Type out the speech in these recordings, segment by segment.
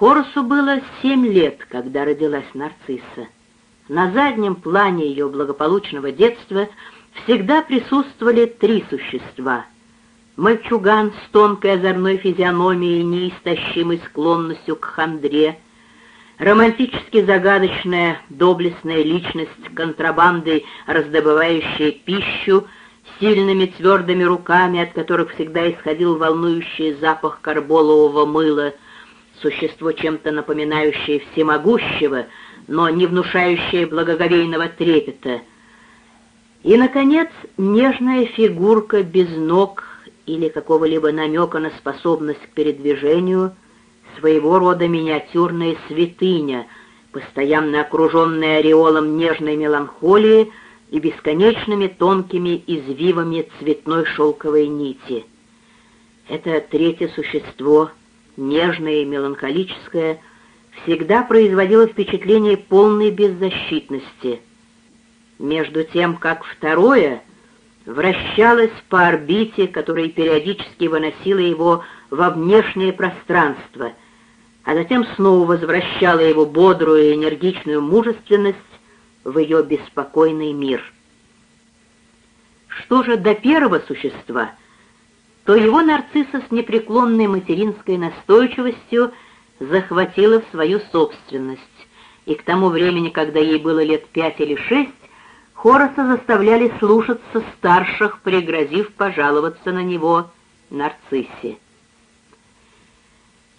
Хорусу было семь лет, когда родилась нарцисса. На заднем плане ее благополучного детства всегда присутствовали три существа. Мальчуган с тонкой озорной физиономией и неистощимой склонностью к хандре, романтически загадочная доблестная личность контрабандой, раздобывающая пищу, сильными твердыми руками, от которых всегда исходил волнующий запах карболового мыла, существо чем-то напоминающее всемогущего, но не внушающее благоговейного трепета. И, наконец, нежная фигурка без ног или какого-либо намека на способность к передвижению, своего рода миниатюрная святыня, постоянно окруженная ореолом нежной меланхолии и бесконечными тонкими извивами цветной шелковой нити. Это третье существо, нежное и меланхолическое, всегда производило впечатление полной беззащитности, между тем как второе вращалось по орбите, которая периодически выносила его во внешнее пространство, а затем снова возвращала его бодрую и энергичную мужественность в ее беспокойный мир. Что же до первого существа, то его нарцисса с непреклонной материнской настойчивостью захватила в свою собственность, и к тому времени, когда ей было лет пять или шесть, Хороса заставляли слушаться старших, пригрозив пожаловаться на него нарциссе.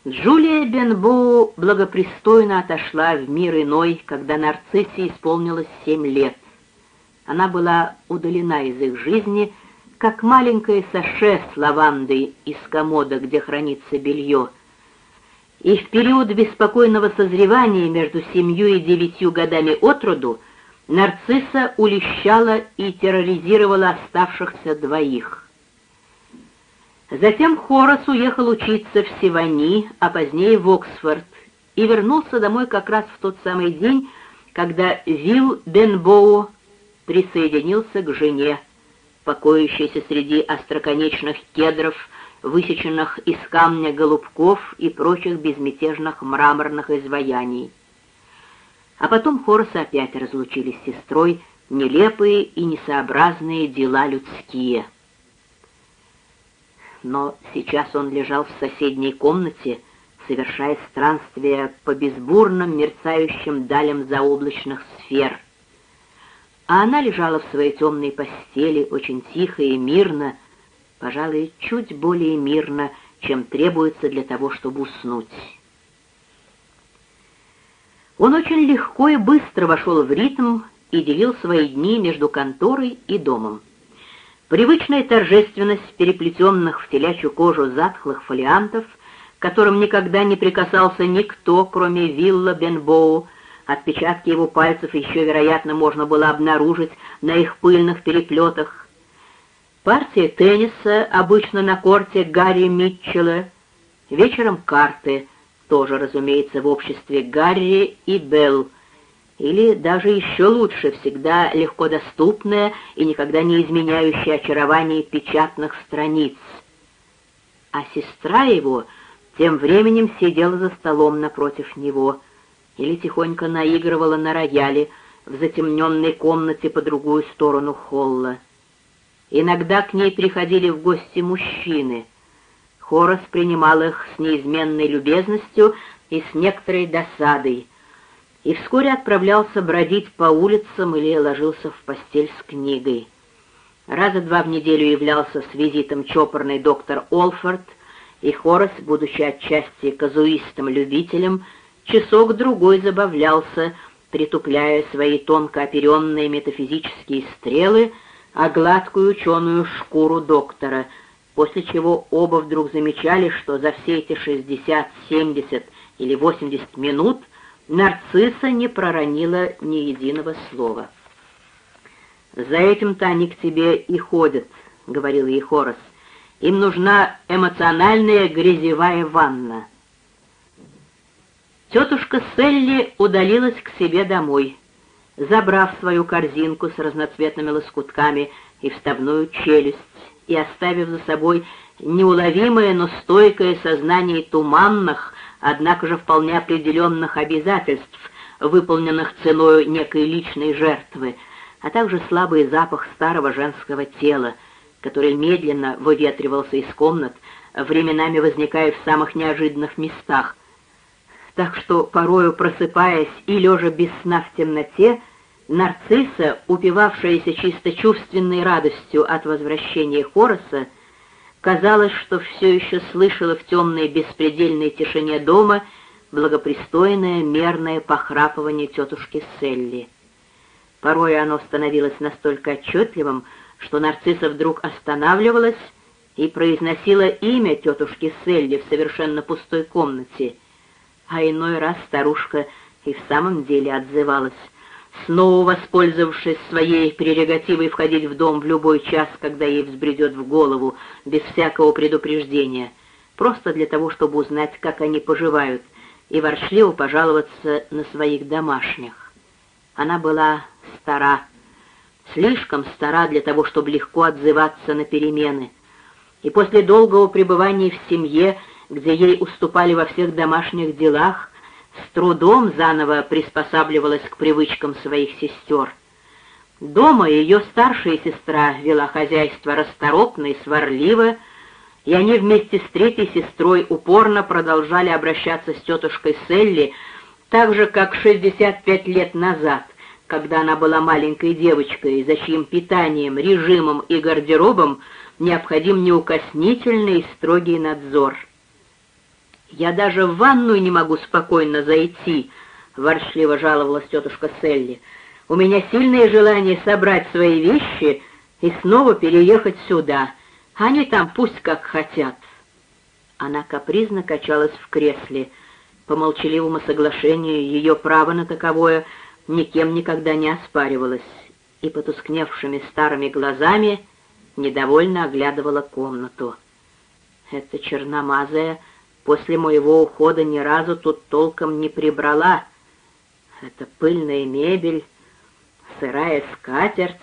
Джулия Бенбоу благопристойно отошла в мир иной, когда нарциссе исполнилось семь лет. Она была удалена из их жизни, как маленькое саше с лавандой из комода, где хранится белье. И в период беспокойного созревания между семью и девятью годами от роду нарцисса улещала и терроризировала оставшихся двоих. Затем Хорас уехал учиться в Сивани, а позднее в Оксфорд, и вернулся домой как раз в тот самый день, когда Вилл Бенбоу присоединился к жене, покоящейся среди остроконечных кедров, высеченных из камня голубков и прочих безмятежных мраморных изваяний. А потом Хорасы опять разлучились с сестрой, нелепые и несообразные дела людские — но сейчас он лежал в соседней комнате, совершая странствия по безбурным мерцающим далям заоблачных сфер. А она лежала в своей темной постели очень тихо и мирно, пожалуй, чуть более мирно, чем требуется для того, чтобы уснуть. Он очень легко и быстро вошел в ритм и делил свои дни между конторой и домом. Привычная торжественность переплетенных в телячью кожу затхлых фолиантов, к которым никогда не прикасался никто, кроме Вилла Бенбоу, отпечатки его пальцев еще, вероятно, можно было обнаружить на их пыльных переплетах. Партия тенниса, обычно на корте Гарри Митчелла, вечером карты, тоже, разумеется, в обществе Гарри и Белл, или даже еще лучше, всегда легко доступная и никогда не изменяющая очарование печатных страниц. А сестра его тем временем сидела за столом напротив него или тихонько наигрывала на рояле в затемненной комнате по другую сторону холла. Иногда к ней приходили в гости мужчины. Хорос принимал их с неизменной любезностью и с некоторой досадой — и вскоре отправлялся бродить по улицам или ложился в постель с книгой. Раза два в неделю являлся с визитом чопорный доктор Олфорд, и Хорас, будучи отчасти казуистом-любителем, часок-другой забавлялся, притупляя свои тонко оперенные метафизические стрелы, а гладкую ученую шкуру доктора, после чего оба вдруг замечали, что за все эти 60, 70 или 80 минут Нарцисса не проронила ни единого слова. «За этим-то они к тебе и ходят», — говорил ей Хорос. «Им нужна эмоциональная грязевая ванна». Тетушка Селли удалилась к себе домой, забрав свою корзинку с разноцветными лоскутками и вставную челюсть, и оставив за собой неуловимое, но стойкое сознание туманных, однако же вполне определенных обязательств, выполненных ценой некой личной жертвы, а также слабый запах старого женского тела, который медленно выветривался из комнат, временами возникая в самых неожиданных местах. Так что, порою просыпаясь и лежа без сна в темноте, нарцисса, упивавшаяся чисто чувственной радостью от возвращения Хороса, казалось, что все еще слышала в темной беспредельной тишине дома благопристойное мерное похрапывание тетушки Селли. Порой оно становилось настолько отчетливым, что нарцисса вдруг останавливалась и произносила имя тетушки Селли в совершенно пустой комнате, а иной раз старушка и в самом деле отзывалась, снова воспользовавшись своей прерогативой входить в дом в любой час, когда ей взбредет в голову, без всякого предупреждения, просто для того, чтобы узнать, как они поживают, и ворчливо пожаловаться на своих домашних. Она была стара, слишком стара для того, чтобы легко отзываться на перемены, и после долгого пребывания в семье, где ей уступали во всех домашних делах, с трудом заново приспосабливалась к привычкам своих сестер. Дома ее старшая сестра вела хозяйство расторопно и сварливо, и они вместе с третьей сестрой упорно продолжали обращаться с тетушкой Селли, так же, как 65 лет назад, когда она была маленькой девочкой, за чьим питанием, режимом и гардеробом необходим неукоснительный и строгий надзор. «Я даже в ванную не могу спокойно зайти», — ворчливо жаловалась тетушка Селли. «У меня сильное желание собрать свои вещи и снова переехать сюда. Они там пусть как хотят». Она капризно качалась в кресле. По молчаливому соглашению ее право на таковое никем никогда не оспаривалось, и потускневшими старыми глазами недовольно оглядывала комнату. Эта черномазая после моего ухода ни разу тут толком не прибрала. Это пыльная мебель, сырая скатерть,